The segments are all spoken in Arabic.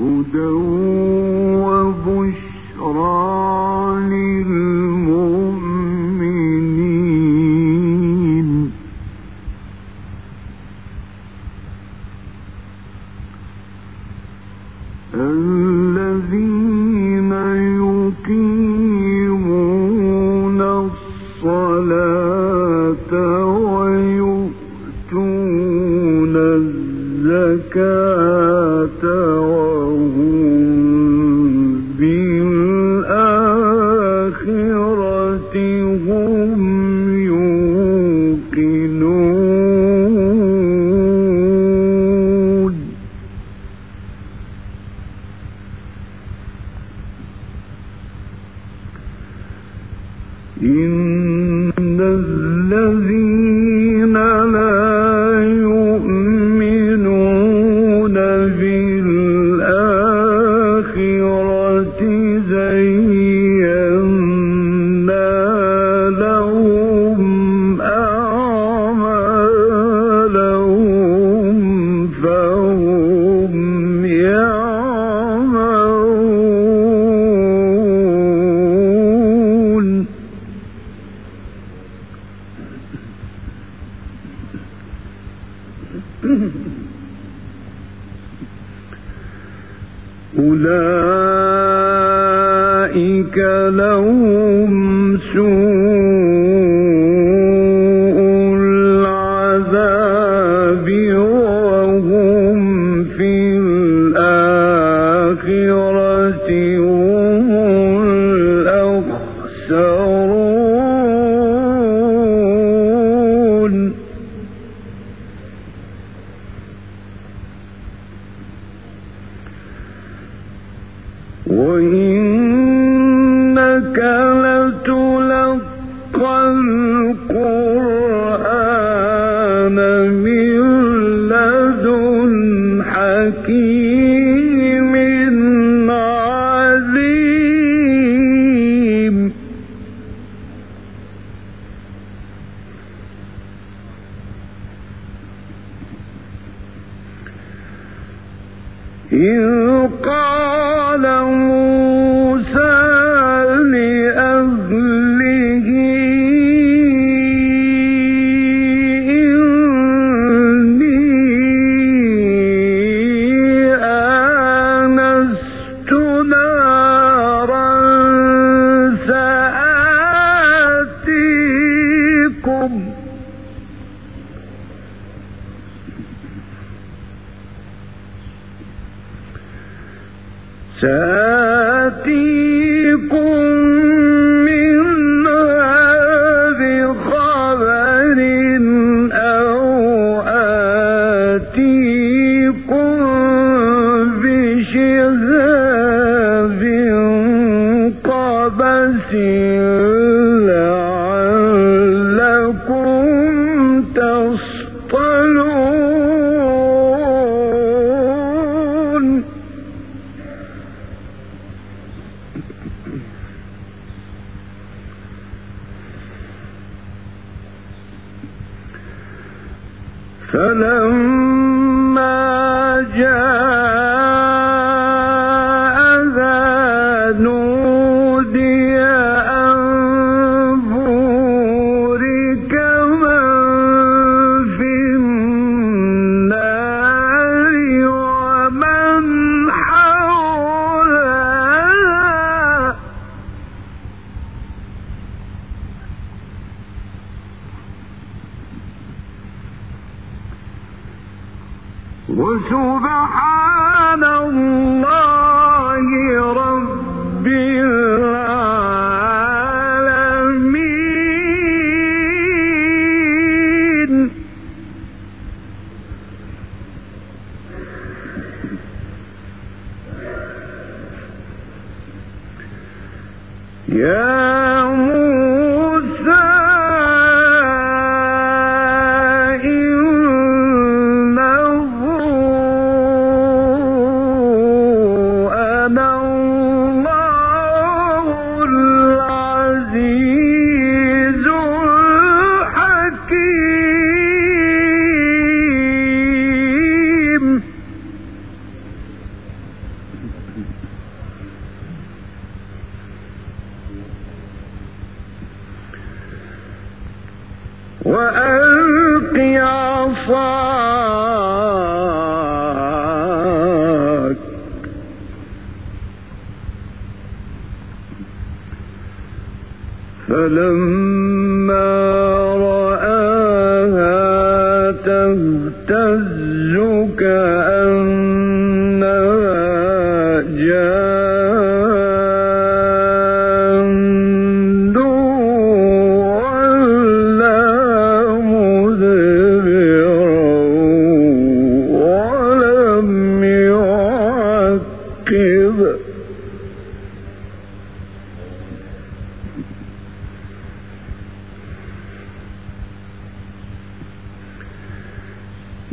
هدى إن الذي you call التي وسبحان الله.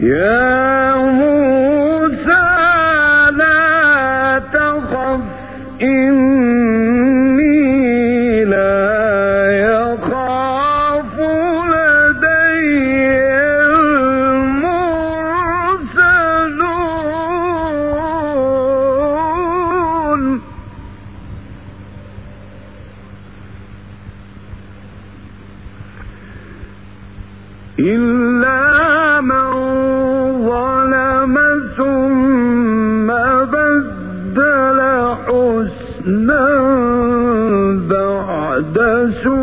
Yeah, بعد سوء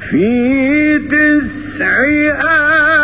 في تسع آيات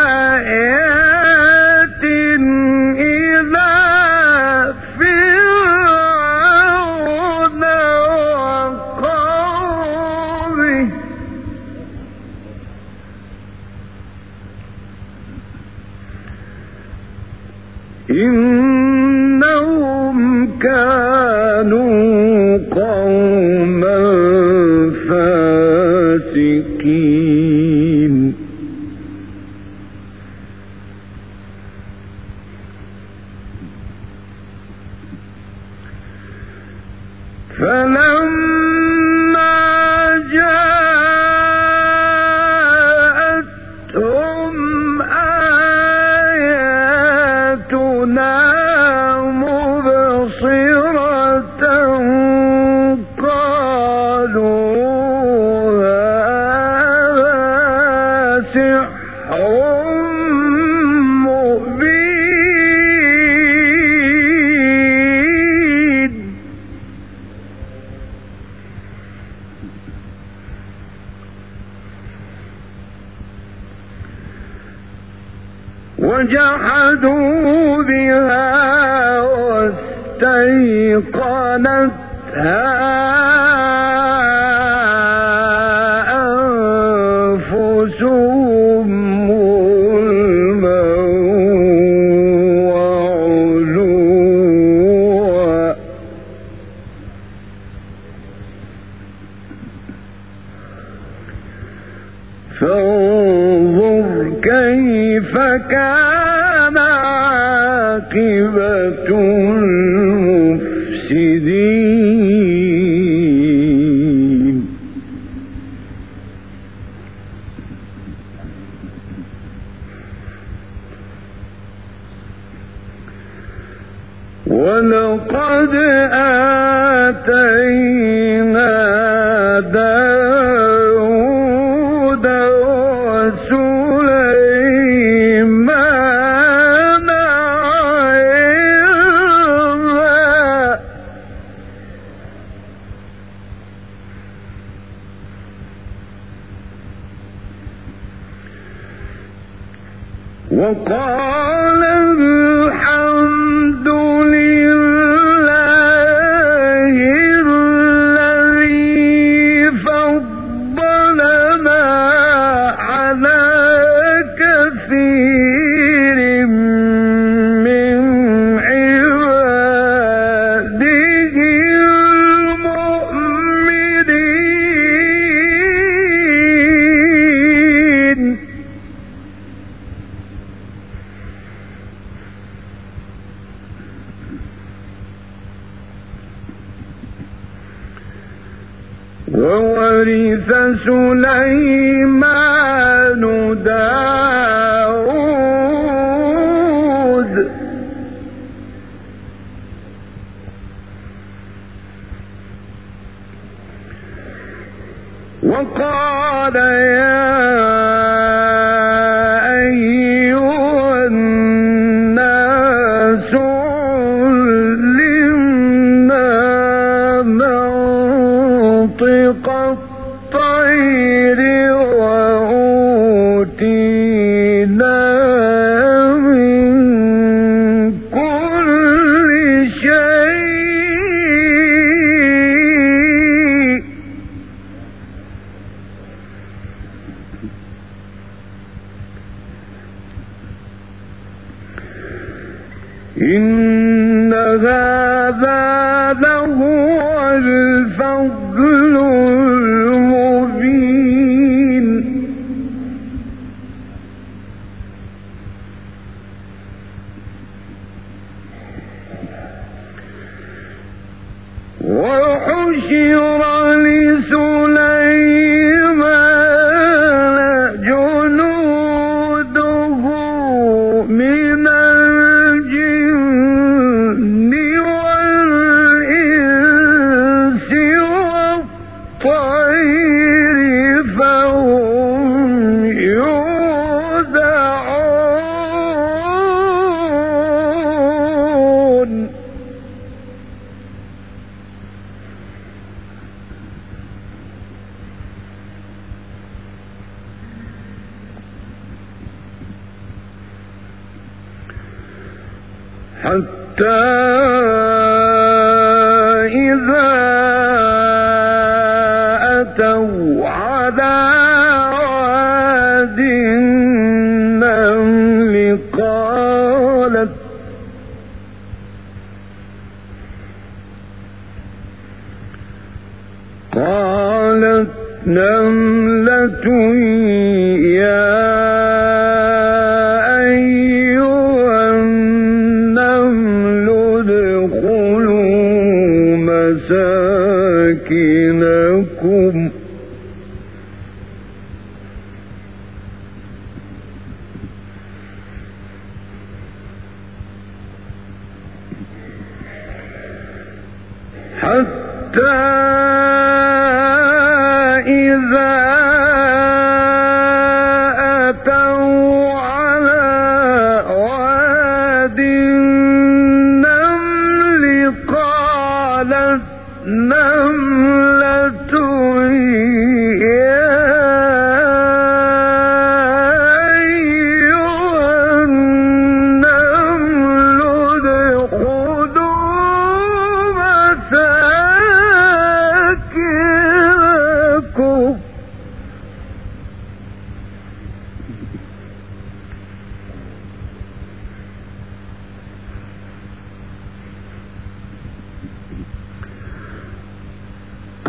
وقال God I am. إن هذا له حتى ta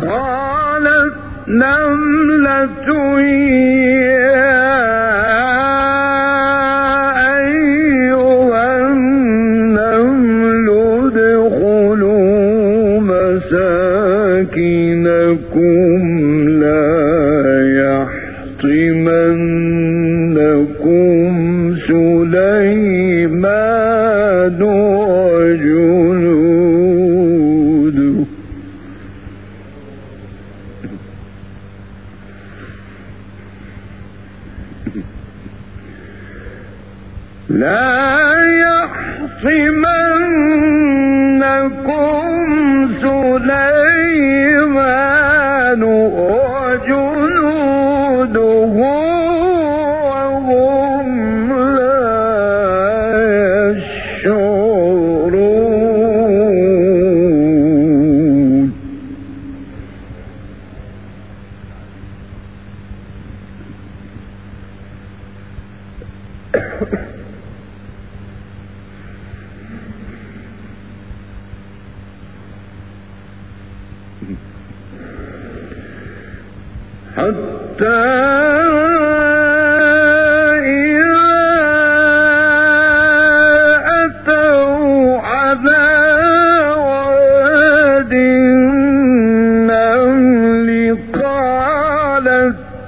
قالت نملة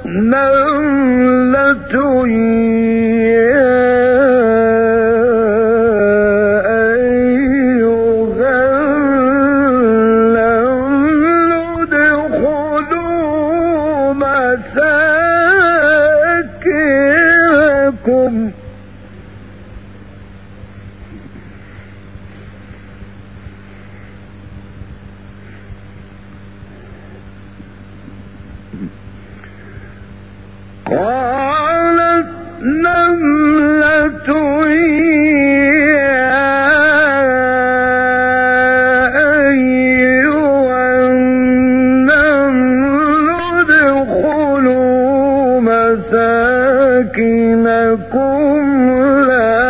نملة لكم لا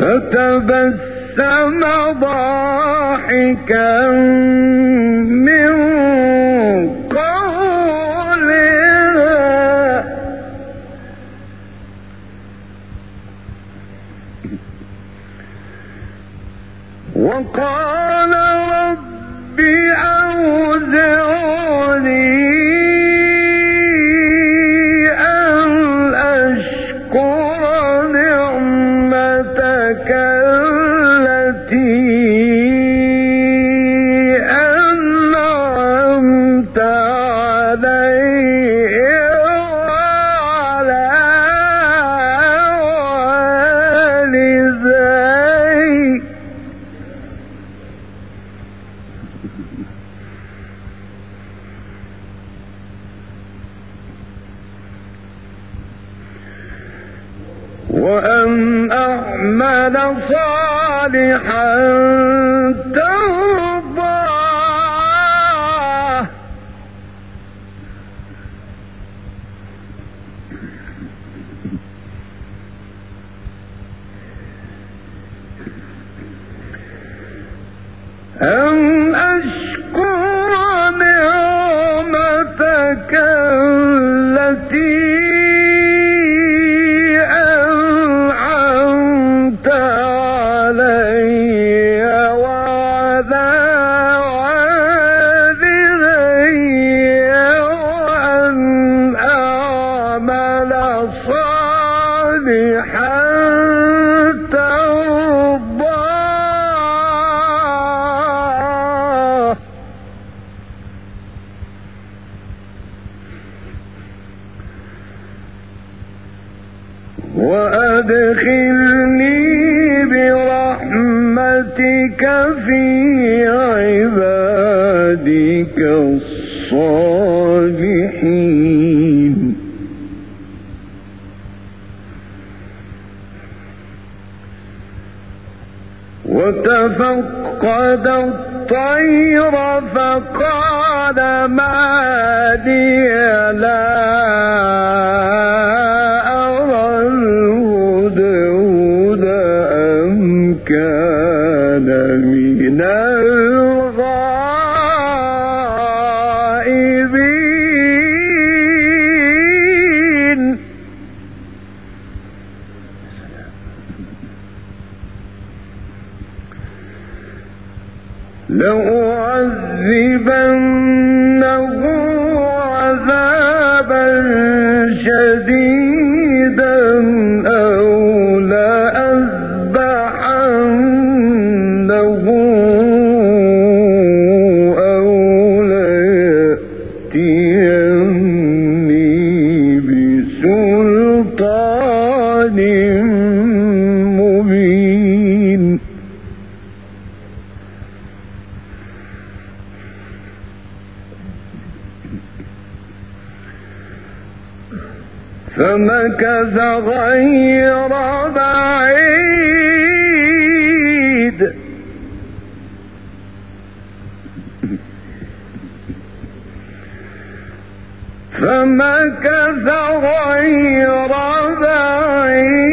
فتبسم ضاحكا من قولها وقال كان صالحا تولى لا مكث غير بعيد. فمكث غير بعيد.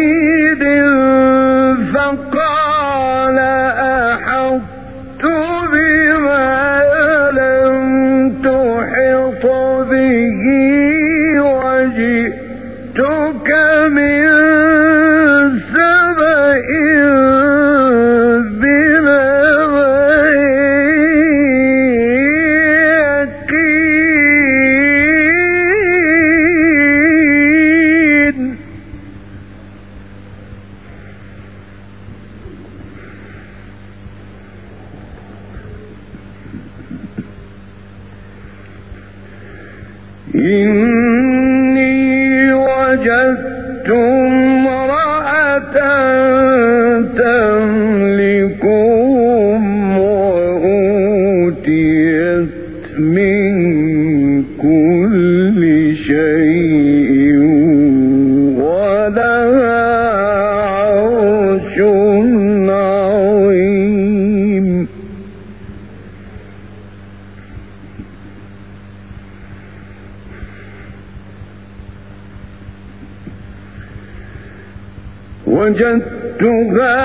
وجدتها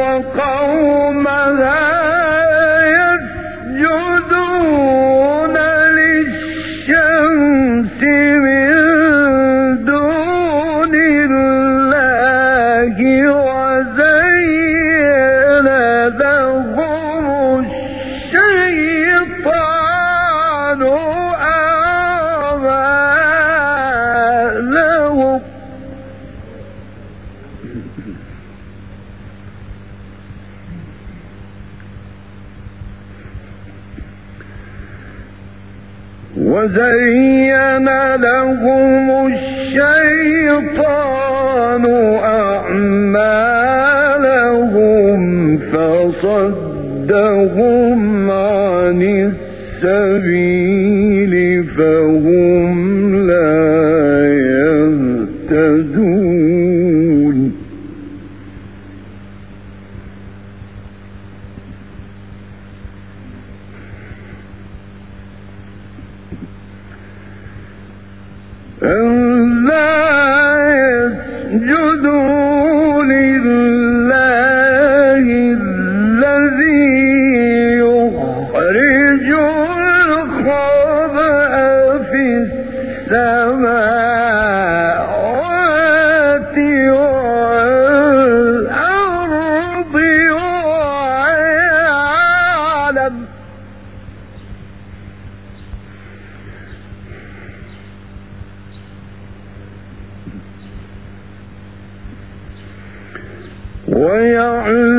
وقومها وزين لهم الشيطان أعمالهم فصدهم عن السبيل فهو يعلم